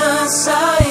esperança.